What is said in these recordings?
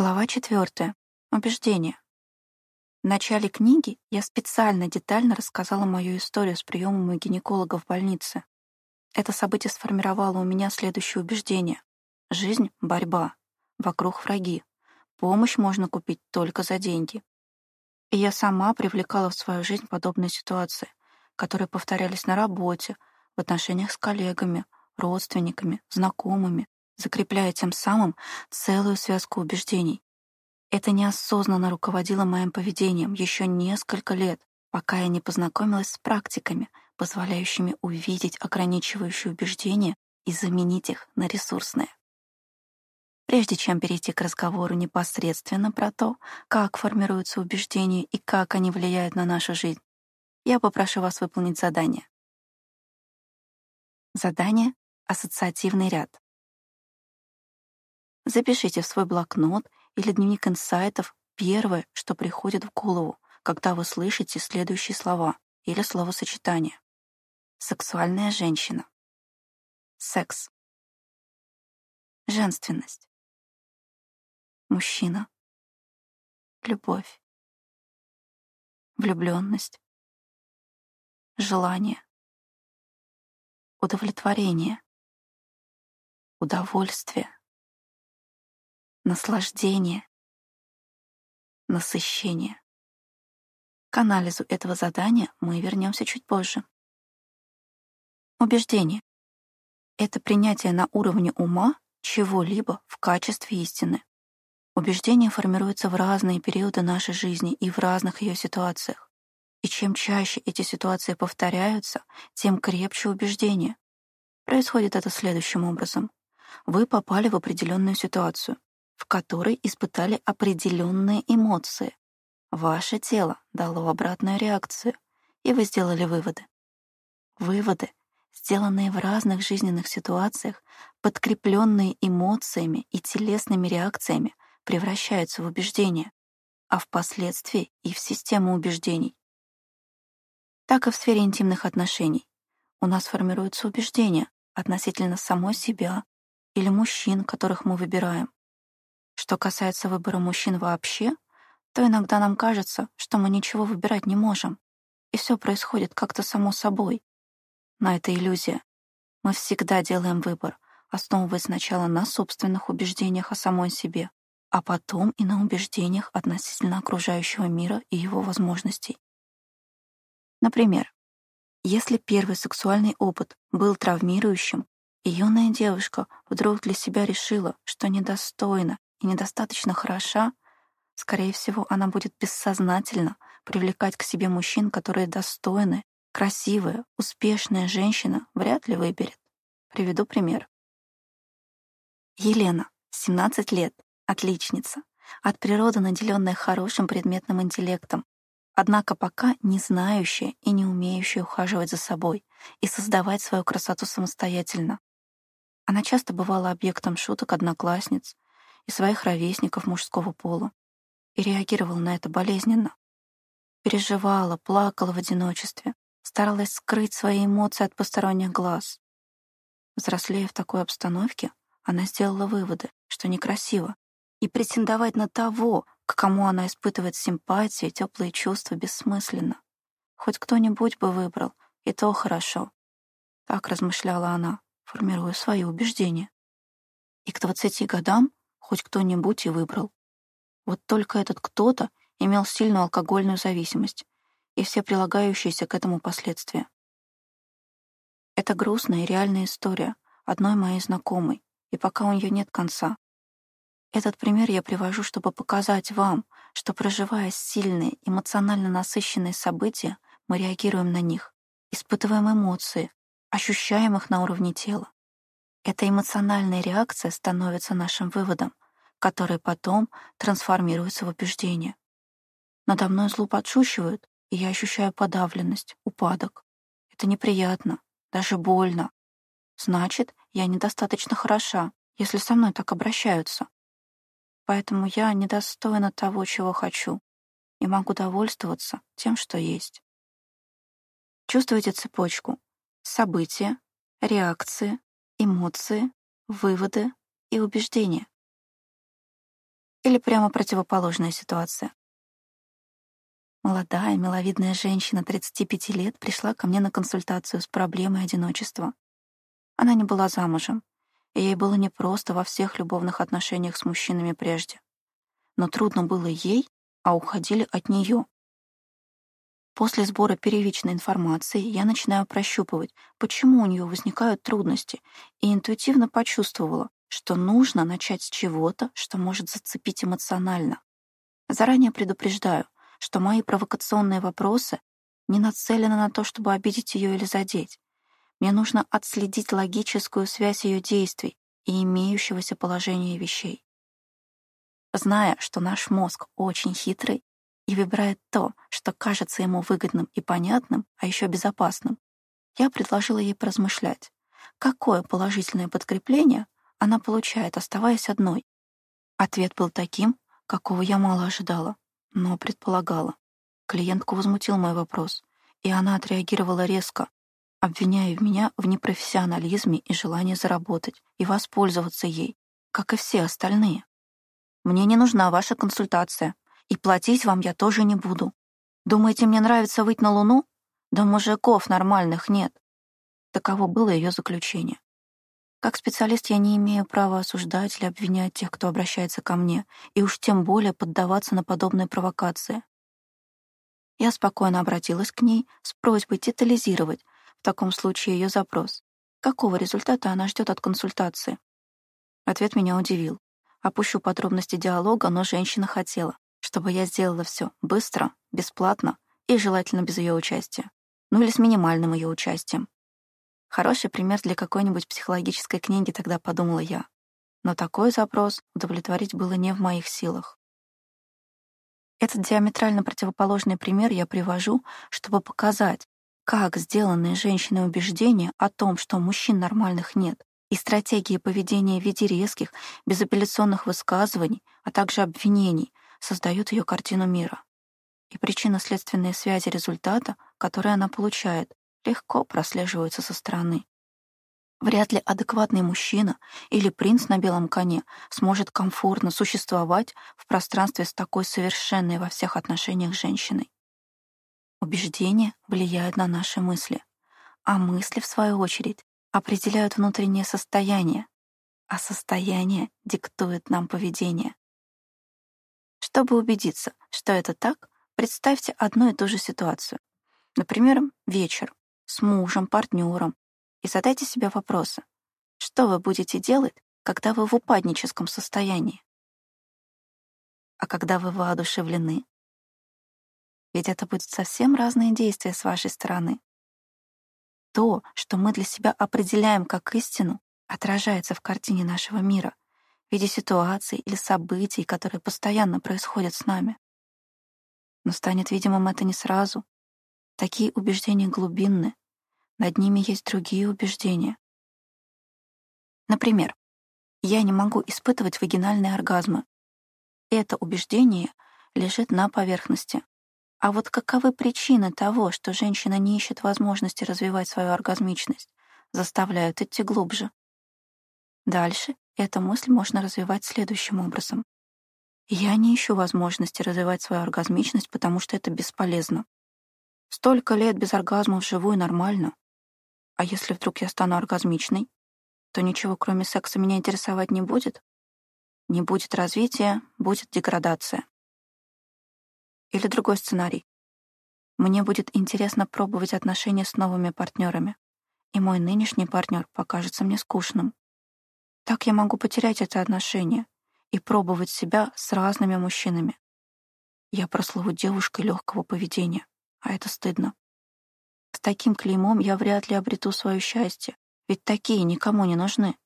Глава четвертая. Убеждение. В начале книги я специально детально рассказала мою историю с приемом у гинеколога в больнице. Это событие сформировало у меня следующее убеждение. Жизнь — борьба. Вокруг враги. Помощь можно купить только за деньги. И я сама привлекала в свою жизнь подобные ситуации, которые повторялись на работе, в отношениях с коллегами, родственниками, знакомыми, закрепляя тем самым целую связку убеждений. Это неосознанно руководило моим поведением еще несколько лет, пока я не познакомилась с практиками, позволяющими увидеть ограничивающие убеждения и заменить их на ресурсные. Прежде чем перейти к разговору непосредственно про то, как формируются убеждения и как они влияют на нашу жизнь, я попрошу вас выполнить задание. Задание — ассоциативный ряд. Запишите в свой блокнот или дневник инсайтов первое, что приходит в голову, когда вы слышите следующие слова или словосочетания. Сексуальная женщина. Секс. Женственность. Мужчина. Любовь. Влюбленность. Желание. Удовлетворение. Удовольствие наслаждение, насыщение. К анализу этого задания мы вернемся чуть позже. Убеждение — это принятие на уровне ума чего-либо в качестве истины. Убеждение формируется в разные периоды нашей жизни и в разных ее ситуациях. И чем чаще эти ситуации повторяются, тем крепче убеждение. Происходит это следующим образом. Вы попали в определенную ситуацию в которой испытали определенные эмоции. Ваше тело дало обратную реакцию, и вы сделали выводы. Выводы, сделанные в разных жизненных ситуациях, подкрепленные эмоциями и телесными реакциями, превращаются в убеждения, а впоследствии и в систему убеждений. Так и в сфере интимных отношений. У нас формируются убеждения относительно самой себя или мужчин, которых мы выбираем. Что касается выбора мужчин вообще, то иногда нам кажется, что мы ничего выбирать не можем, и все происходит как-то само собой. Но это иллюзия. Мы всегда делаем выбор, основываясь сначала на собственных убеждениях о самой себе, а потом и на убеждениях относительно окружающего мира и его возможностей. Например, если первый сексуальный опыт был травмирующим, и юная девушка вдруг для себя решила, что недостойна и недостаточно хороша, скорее всего, она будет бессознательно привлекать к себе мужчин, которые достойны, красивая, успешная женщина вряд ли выберет. Приведу пример. Елена, 17 лет, отличница, от природы наделенная хорошим предметным интеллектом, однако пока не знающая и не умеющая ухаживать за собой и создавать свою красоту самостоятельно. Она часто бывала объектом шуток одноклассниц, и своих ровесников мужского пола, и реагировала на это болезненно. Переживала, плакала в одиночестве, старалась скрыть свои эмоции от посторонних глаз. Взрослея в такой обстановке, она сделала выводы, что некрасиво, и претендовать на того, к кому она испытывает симпатию и теплые чувства, бессмысленно. Хоть кто-нибудь бы выбрал, и то хорошо. Так размышляла она, формируя свои убеждения. И к двадцати годам хоть кто-нибудь и выбрал. Вот только этот кто-то имел сильную алкогольную зависимость и все прилагающиеся к этому последствия. Это грустная и реальная история одной моей знакомой, и пока у нее нет конца. Этот пример я привожу, чтобы показать вам, что, проживая сильные, эмоционально насыщенные события, мы реагируем на них, испытываем эмоции, ощущаем их на уровне тела. Эта эмоциональная реакция становится нашим выводом, который потом трансформируется в убеждение. Надо мной зло подшучивают, и я ощущаю подавленность, упадок. Это неприятно, даже больно. Значит, я недостаточно хороша, если со мной так обращаются. Поэтому я недостойна того, чего хочу, и могу довольствоваться тем, что есть. Чувствуете цепочку? События, реакции, эмоции, выводы и убеждения. Или прямо противоположная ситуация? Молодая, миловидная женщина 35 лет пришла ко мне на консультацию с проблемой одиночества. Она не была замужем, и ей было непросто во всех любовных отношениях с мужчинами прежде. Но трудно было ей, а уходили от нее. После сбора первичной информации я начинаю прощупывать, почему у нее возникают трудности, и интуитивно почувствовала, что нужно начать с чего-то, что может зацепить эмоционально. Заранее предупреждаю — что мои провокационные вопросы не нацелены на то, чтобы обидеть ее или задеть. Мне нужно отследить логическую связь ее действий и имеющегося положения вещей. Зная, что наш мозг очень хитрый и выбирает то, что кажется ему выгодным и понятным, а еще безопасным, я предложила ей поразмышлять, какое положительное подкрепление она получает, оставаясь одной. Ответ был таким, какого я мало ожидала но предполагала. Клиентку возмутил мой вопрос, и она отреагировала резко, обвиняя меня в непрофессионализме и желании заработать и воспользоваться ей, как и все остальные. Мне не нужна ваша консультация, и платить вам я тоже не буду. Думаете, мне нравится выйти на Луну? Да мужиков нормальных нет. Таково было ее заключение. Как специалист я не имею права осуждать или обвинять тех, кто обращается ко мне, и уж тем более поддаваться на подобные провокации. Я спокойно обратилась к ней с просьбой детализировать в таком случае ее запрос. Какого результата она ждет от консультации? Ответ меня удивил. Опущу подробности диалога, но женщина хотела, чтобы я сделала все быстро, бесплатно и желательно без ее участия. Ну или с минимальным ее участием. Хороший пример для какой-нибудь психологической книги, тогда подумала я. Но такой запрос удовлетворить было не в моих силах. Этот диаметрально противоположный пример я привожу, чтобы показать, как сделанные женщиной убеждения о том, что мужчин нормальных нет, и стратегии поведения в виде резких, безапелляционных высказываний, а также обвинений, создают ее картину мира. И причинно-следственные связи результата, которые она получает, легко прослеживаются со стороны. Вряд ли адекватный мужчина или принц на белом коне сможет комфортно существовать в пространстве с такой совершенной во всех отношениях женщиной. Убеждения влияют на наши мысли, а мысли, в свою очередь, определяют внутреннее состояние, а состояние диктует нам поведение. Чтобы убедиться, что это так, представьте одну и ту же ситуацию. Например, вечер с мужем, партнером, и задайте себе вопросы. Что вы будете делать, когда вы в упадническом состоянии? А когда вы воодушевлены? Ведь это будет совсем разные действия с вашей стороны. То, что мы для себя определяем как истину, отражается в картине нашего мира, в виде ситуаций или событий, которые постоянно происходят с нами. Но станет видимым это не сразу. Такие убеждения глубинны, над ними есть другие убеждения. Например, я не могу испытывать вагинальные оргазмы. Это убеждение лежит на поверхности. А вот каковы причины того, что женщина не ищет возможности развивать свою оргазмичность, заставляют идти глубже. Дальше эту мысль можно развивать следующим образом. Я не ищу возможности развивать свою оргазмичность, потому что это бесполезно. Столько лет без оргазма вживую нормально. А если вдруг я стану оргазмичной, то ничего кроме секса меня интересовать не будет? Не будет развития, будет деградация. Или другой сценарий. Мне будет интересно пробовать отношения с новыми партнерами, и мой нынешний партнер покажется мне скучным. Так я могу потерять это отношение и пробовать себя с разными мужчинами. Я прослову девушкой легкого поведения, а это стыдно. Таким клеймом я вряд ли обрету свое счастье, ведь такие никому не нужны.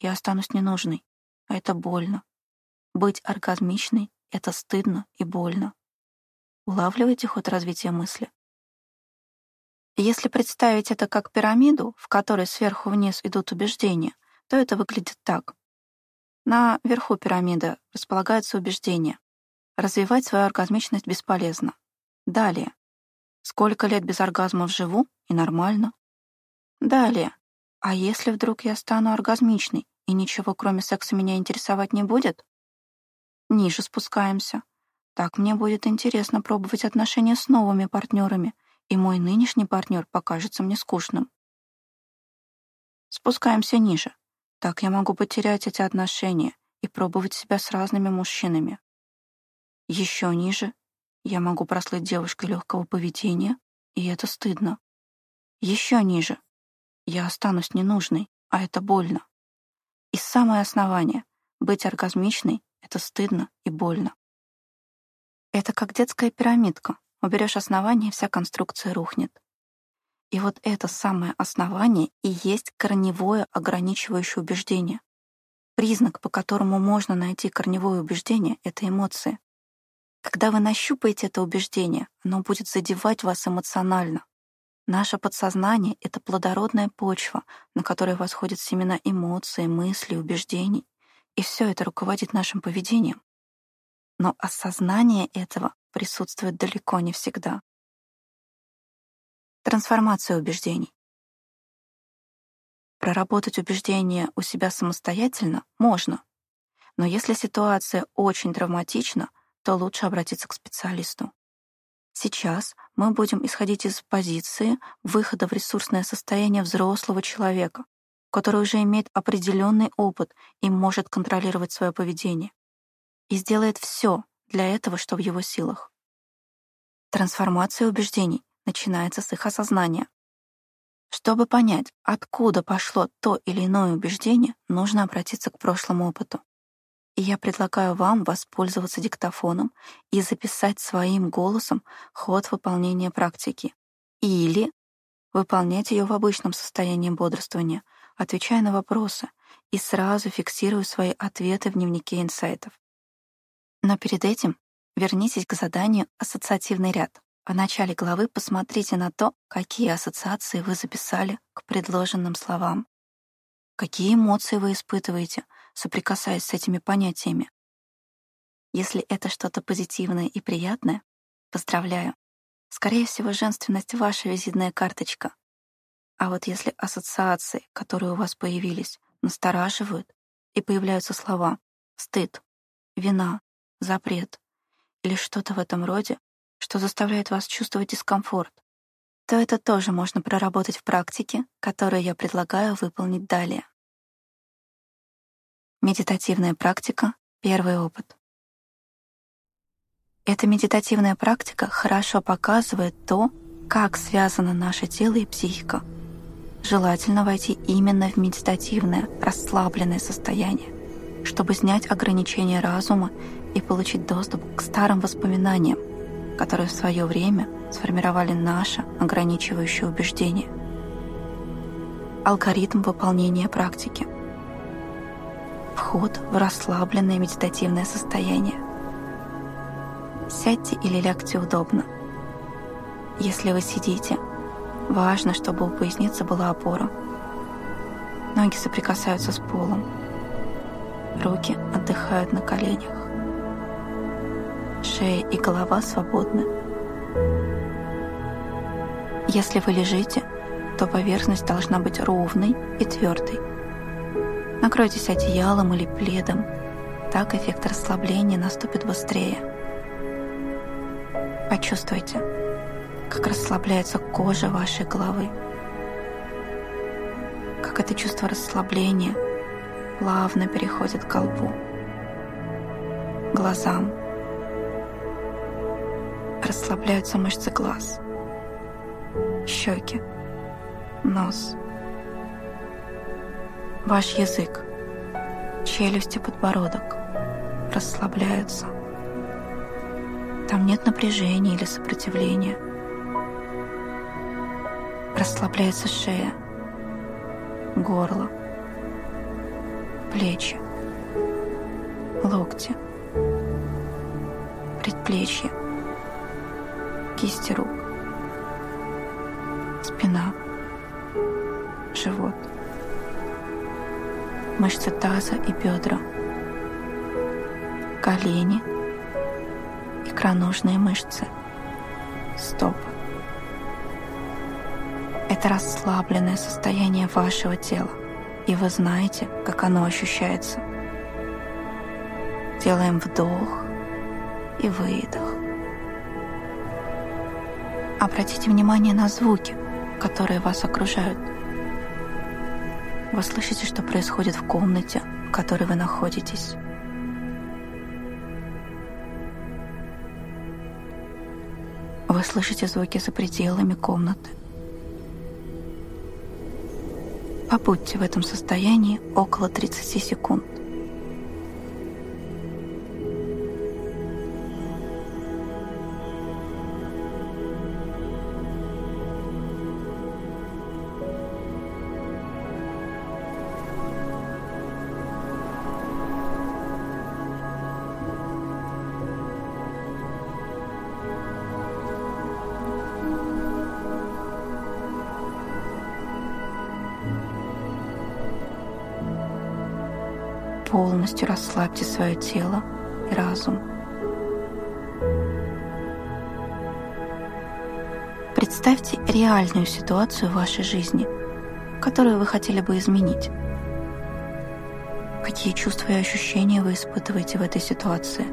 Я останусь ненужной, а это больно. Быть оргазмичной — это стыдно и больно. Улавливаете ход развития мысли? Если представить это как пирамиду, в которой сверху вниз идут убеждения, то это выглядит так. На верху пирамиды располагаются убеждения. Развивать свою оргазмичность бесполезно. Далее. Сколько лет без оргазмов живу, и нормально. Далее. А если вдруг я стану оргазмичной, и ничего кроме секса меня интересовать не будет? ниже спускаемся. Так мне будет интересно пробовать отношения с новыми партнерами, и мой нынешний партнер покажется мне скучным. Спускаемся ниже. Так я могу потерять эти отношения и пробовать себя с разными мужчинами. Еще ниже я могу прослыть девушкой легкого поведения, и это стыдно. Еще ниже я останусь ненужной, а это больно. И самое основание — быть оргазмичной — это стыдно и больно. Это как детская пирамидка. Уберешь основание, вся конструкция рухнет. И вот это самое основание и есть корневое ограничивающее убеждение. Признак, по которому можно найти корневое убеждение — это эмоции. Когда вы нащупаете это убеждение, оно будет задевать вас эмоционально. Наше подсознание — это плодородная почва, на которой восходят семена эмоций, мыслей, убеждений. И все это руководит нашим поведением. Но осознание этого присутствует далеко не всегда. Трансформация убеждений. Проработать убеждения у себя самостоятельно можно, но если ситуация очень травматична, то лучше обратиться к специалисту. Сейчас мы будем исходить из позиции выхода в ресурсное состояние взрослого человека, который уже имеет определенный опыт и может контролировать свое поведение и сделает все для этого, что в его силах. Трансформация убеждений начинается с их осознания. Чтобы понять, откуда пошло то или иное убеждение, нужно обратиться к прошлому опыту. И я предлагаю вам воспользоваться диктофоном и записать своим голосом ход выполнения практики. Или выполнять ее в обычном состоянии бодрствования, отвечая на вопросы и сразу фиксируя свои ответы в дневнике инсайтов. Но перед этим вернитесь к заданию «Ассоциативный ряд». В начале главы посмотрите на то, какие ассоциации вы записали к предложенным словам. Какие эмоции вы испытываете, соприкасаясь с этими понятиями. Если это что-то позитивное и приятное, поздравляю. Скорее всего, женственность — ваша визитная карточка. А вот если ассоциации, которые у вас появились, настораживают, и появляются слова «стыд», «вина», запрет или что-то в этом роде, что заставляет вас чувствовать дискомфорт, то это тоже можно проработать в практике, которую я предлагаю выполнить далее. Медитативная практика — первый опыт. Эта медитативная практика хорошо показывает то, как связано наше тело и психика. Желательно войти именно в медитативное, расслабленное состояние, чтобы снять ограничения разума и получить доступ к старым воспоминаниям, которые в свое время сформировали наше ограничивающее убеждение. Алгоритм выполнения практики. Вход в расслабленное медитативное состояние. Сядьте или лягте удобно. Если вы сидите, важно, чтобы у поясницы была опора. Ноги соприкасаются с полом. Руки отдыхают на коленях шея и голова свободны. Если вы лежите, то поверхность должна быть ровной и твердой. Накройтесь одеялом или пледом, так эффект расслабления наступит быстрее. Почувствуйте, как расслабляется кожа вашей головы, как это чувство расслабления плавно переходит к колбу, глазам, расслабляются мышцы глаз, щеки, нос, ваш язык, челюсти, подбородок расслабляются. Там нет напряжения или сопротивления. Расслабляется шея, горло, плечи, локти, предплечья кисти рук, спина, живот, мышцы таза и бедра, колени, икроножные мышцы, стопы. Это расслабленное состояние вашего тела, и вы знаете, как оно ощущается. Делаем вдох и выдох. Обратите внимание на звуки, которые вас окружают. Вы слышите, что происходит в комнате, в которой вы находитесь. Вы слышите звуки за пределами комнаты. Побудьте в этом состоянии около 30 секунд. Полностью расслабьте свое тело и разум. Представьте реальную ситуацию в вашей жизни, которую вы хотели бы изменить. Какие чувства и ощущения вы испытываете в этой ситуации?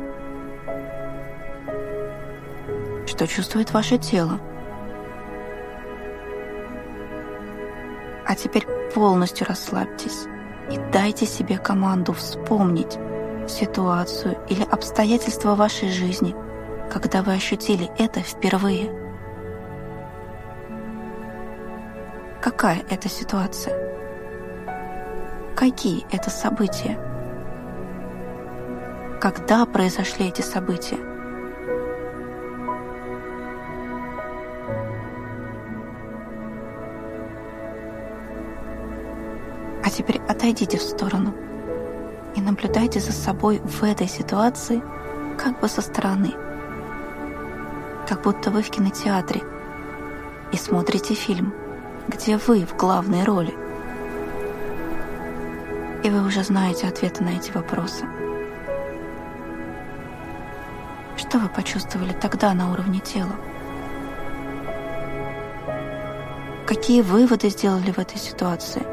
Что чувствует ваше тело? А теперь полностью расслабьтесь и дайте себе команду вспомнить ситуацию или обстоятельства вашей жизни, когда вы ощутили это впервые. Какая это ситуация? Какие это события? Когда произошли эти события? Отойдите в сторону и наблюдайте за собой в этой ситуации как бы со стороны. Как будто вы в кинотеатре и смотрите фильм, где вы в главной роли. И вы уже знаете ответы на эти вопросы. Что вы почувствовали тогда на уровне тела? Какие выводы сделали в этой ситуации?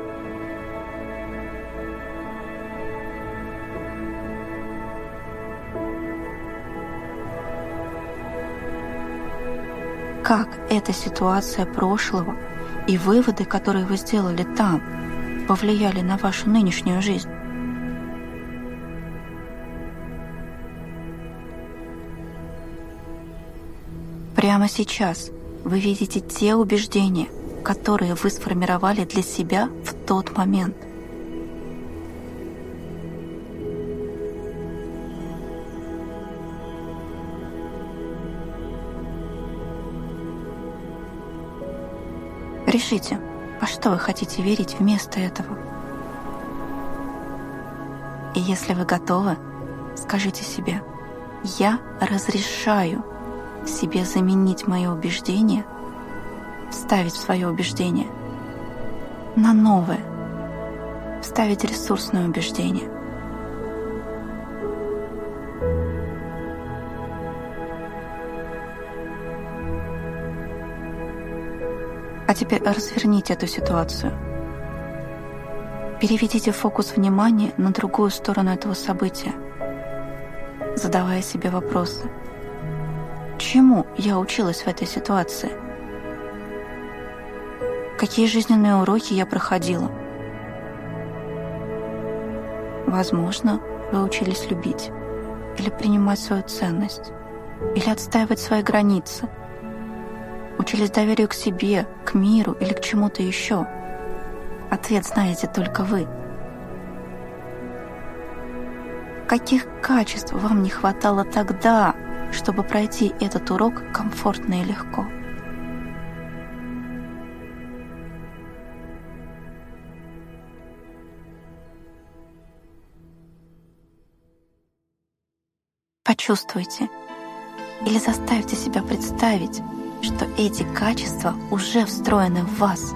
Как эта ситуация прошлого и выводы, которые вы сделали там, повлияли на вашу нынешнюю жизнь. Прямо сейчас вы видите те убеждения, которые вы сформировали для себя в тот момент – Решите, во что вы хотите верить вместо этого. И если вы готовы, скажите себе, я разрешаю себе заменить мое убеждение, вставить свое убеждение на новое, вставить ресурсное убеждение – А теперь разверните эту ситуацию. Переведите фокус внимания на другую сторону этого события, задавая себе вопросы. Чему я училась в этой ситуации? Какие жизненные уроки я проходила? Возможно, вы учились любить или принимать свою ценность, или отстаивать свои границы – учились доверию к себе, к миру или к чему-то еще? Ответ знаете только вы. Каких качеств вам не хватало тогда, чтобы пройти этот урок комфортно и легко? Почувствуйте или заставьте себя представить, что эти качества уже встроены в вас,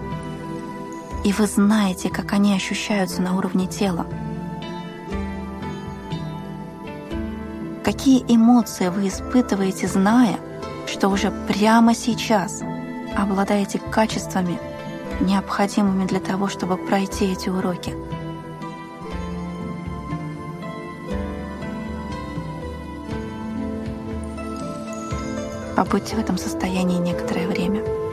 и вы знаете, как они ощущаются на уровне тела. Какие эмоции вы испытываете, зная, что уже прямо сейчас обладаете качествами, необходимыми для того, чтобы пройти эти уроки? Побудьте в этом состоянии некоторое время.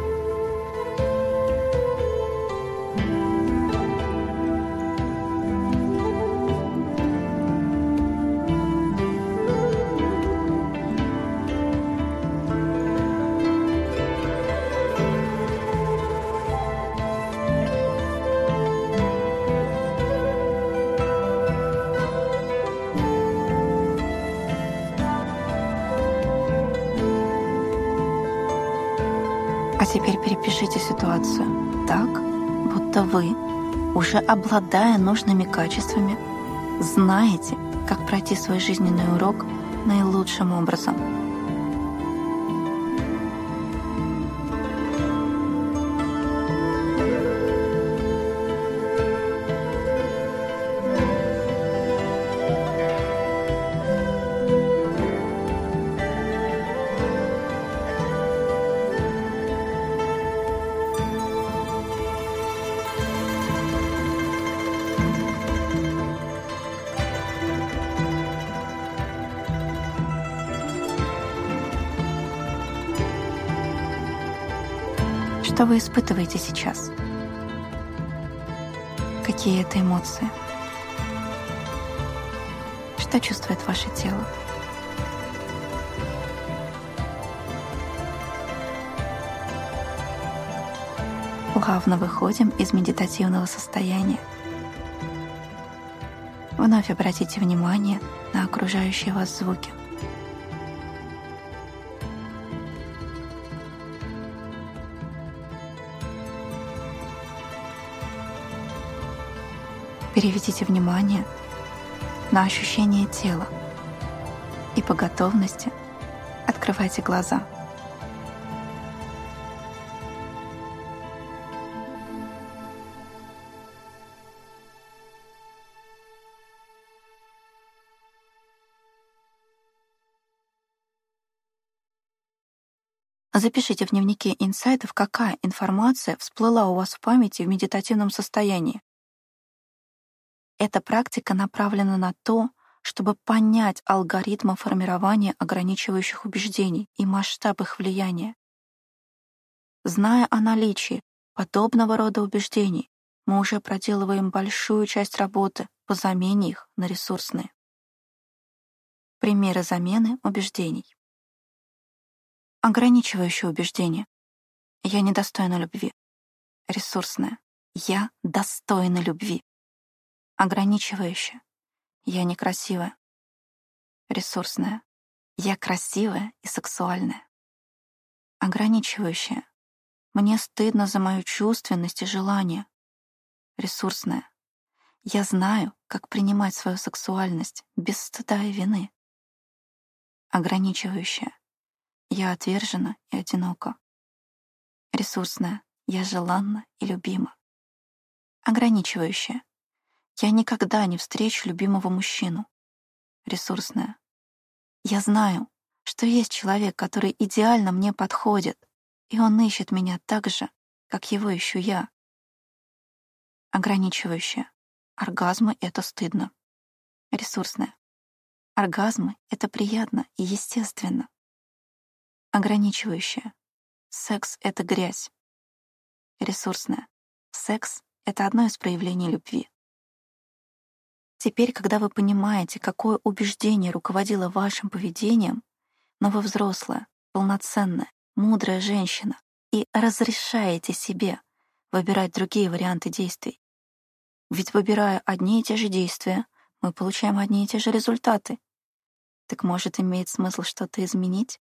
Ситуацию так, будто вы, уже обладая нужными качествами, знаете, как пройти свой жизненный урок наилучшим образом – Что вы испытываете сейчас? Какие это эмоции? Что чувствует ваше тело? Плавно выходим из медитативного состояния. Вновь обратите внимание на окружающие вас звуки. Переведите внимание на ощущение тела и по готовности открывайте глаза. Запишите в дневнике инсайтов, какая информация всплыла у вас в памяти в медитативном состоянии. Эта практика направлена на то, чтобы понять алгоритмы формирования ограничивающих убеждений и масштаб их влияния. Зная о наличии подобного рода убеждений, мы уже проделываем большую часть работы по замене их на ресурсные. Примеры замены убеждений. Ограничивающее убеждение. Я недостойна любви. Ресурсное. Я достойна любви ограничивающее. Я некрасивая. Ресурсная. Я красивая и сексуальная. Ограничивающее. Мне стыдно за мою чувственность и желание. Ресурсная. Я знаю, как принимать свою сексуальность без стыда и вины. Ограничивающее. Я отвержена и одинока. Ресурсная. Я желанна и любима. Ограничивающее. Я никогда не встречу любимого мужчину. Ресурсная. Я знаю, что есть человек, который идеально мне подходит, и он ищет меня так же, как его ищу я. Ограничивающая. Оргазмы — это стыдно. Ресурсная. Оргазмы — это приятно и естественно. Ограничивающая. Секс — это грязь. Ресурсная. Секс — это одно из проявлений любви. Теперь, когда вы понимаете, какое убеждение руководило вашим поведением, но вы взрослая, полноценная, мудрая женщина и разрешаете себе выбирать другие варианты действий. Ведь выбирая одни и те же действия, мы получаем одни и те же результаты. Так может, имеет смысл что-то изменить?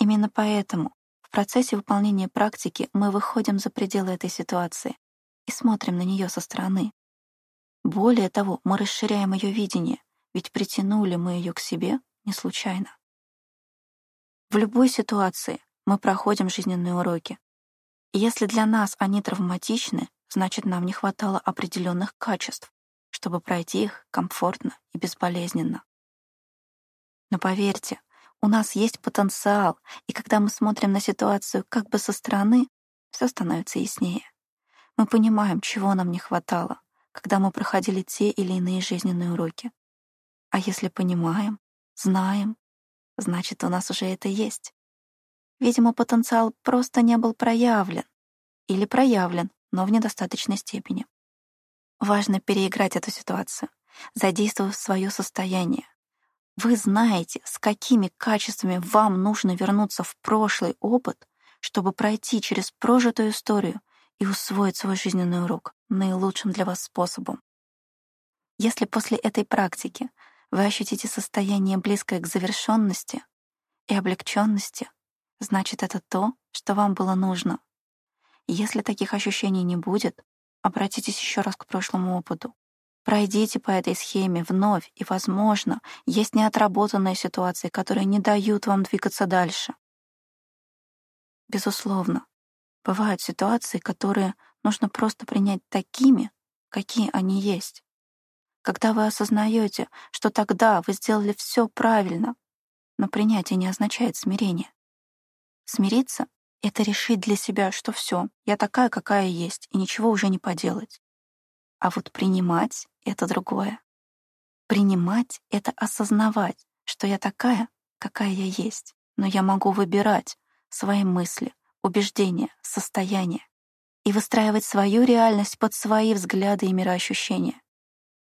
Именно поэтому в процессе выполнения практики мы выходим за пределы этой ситуации и смотрим на нее со стороны, более того, мы расширяем ее видение, ведь притянули мы ее к себе не случайно. В любой ситуации мы проходим жизненные уроки. Если для нас они травматичны, значит, нам не хватало определенных качеств, чтобы пройти их комфортно и безболезненно. Но поверьте, у нас есть потенциал, и когда мы смотрим на ситуацию как бы со стороны, все становится яснее. Мы понимаем, чего нам не хватало, когда мы проходили те или иные жизненные уроки. А если понимаем, знаем, значит, у нас уже это есть. Видимо, потенциал просто не был проявлен. Или проявлен, но в недостаточной степени. Важно переиграть эту ситуацию, задействовав свое состояние. Вы знаете, с какими качествами вам нужно вернуться в прошлый опыт, чтобы пройти через прожитую историю и усвоить свой жизненный урок наилучшим для вас способом. Если после этой практики вы ощутите состояние близкое к завершенности и облегченности, значит это то, что вам было нужно. Если таких ощущений не будет, обратитесь еще раз к прошлому опыту. Пройдите по этой схеме вновь, и, возможно, есть неотработанные ситуации, которые не дают вам двигаться дальше. Безусловно, бывают ситуации, которые нужно просто принять такими, какие они есть. Когда вы осознаете, что тогда вы сделали все правильно, но принятие не означает смирение. Смириться это решить для себя, что все, я такая, какая есть, и ничего уже не поделать. А вот принимать — это другое. Принимать — это осознавать, что я такая, какая я есть, но я могу выбирать свои мысли, убеждения, состояния и выстраивать свою реальность под свои взгляды и мироощущения.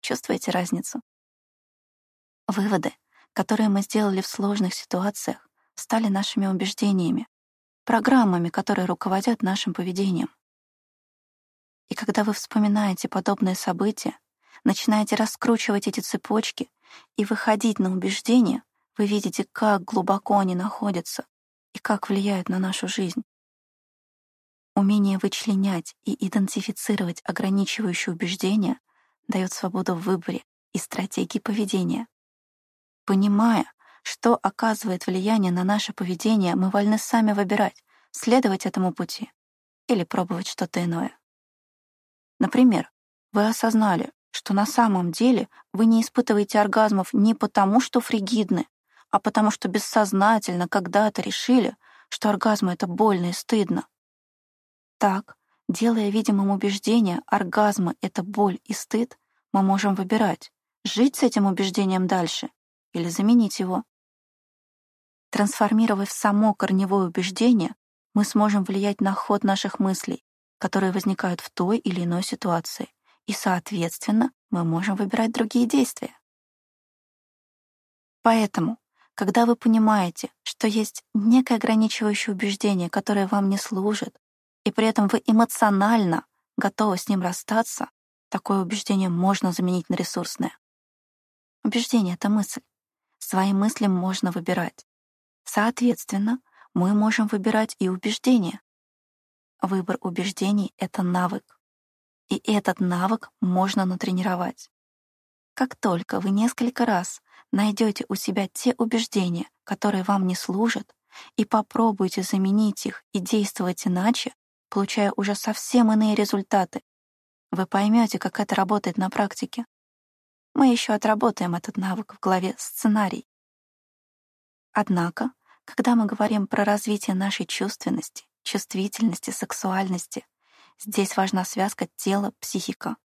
Чувствуете разницу? Выводы, которые мы сделали в сложных ситуациях, стали нашими убеждениями, программами, которые руководят нашим поведением. И когда вы вспоминаете подобные события, начинаете раскручивать эти цепочки и выходить на убеждения, вы видите, как глубоко они находятся и как влияют на нашу жизнь. Умение вычленять и идентифицировать ограничивающие убеждения дает свободу в выборе и стратегии поведения. Понимая, что оказывает влияние на наше поведение, мы вольны сами выбирать, следовать этому пути или пробовать что-то иное. Например, вы осознали, что на самом деле вы не испытываете оргазмов не потому, что фригидны, а потому что бессознательно когда-то решили, что оргазм — это больно и стыдно. Так, делая видимым убеждение оргазма — это боль и стыд, мы можем выбирать, жить с этим убеждением дальше или заменить его. Трансформировав само корневое убеждение, мы сможем влиять на ход наших мыслей, которые возникают в той или иной ситуации, и, соответственно, мы можем выбирать другие действия. Поэтому, когда вы понимаете, что есть некое ограничивающее убеждение, которое вам не служит, и при этом вы эмоционально готовы с ним расстаться, такое убеждение можно заменить на ресурсное. Убеждение — это мысль. Свои мысли можно выбирать. Соответственно, мы можем выбирать и убеждения. Выбор убеждений — это навык. И этот навык можно натренировать. Как только вы несколько раз найдете у себя те убеждения, которые вам не служат, и попробуете заменить их и действовать иначе, получая уже совсем иные результаты, вы поймете, как это работает на практике. Мы еще отработаем этот навык в главе «Сценарий». Однако, когда мы говорим про развитие нашей чувственности, чувствительности, сексуальности, здесь важна связка тела-психика.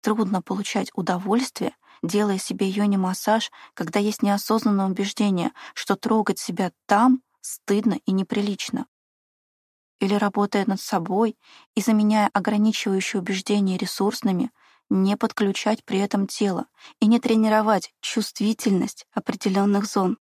Трудно получать удовольствие, делая себе йони-массаж, когда есть неосознанное убеждение, что трогать себя там стыдно и неприлично. Или работая над собой и заменяя ограничивающие убеждения ресурсными, не подключать при этом тело и не тренировать чувствительность определенных зон.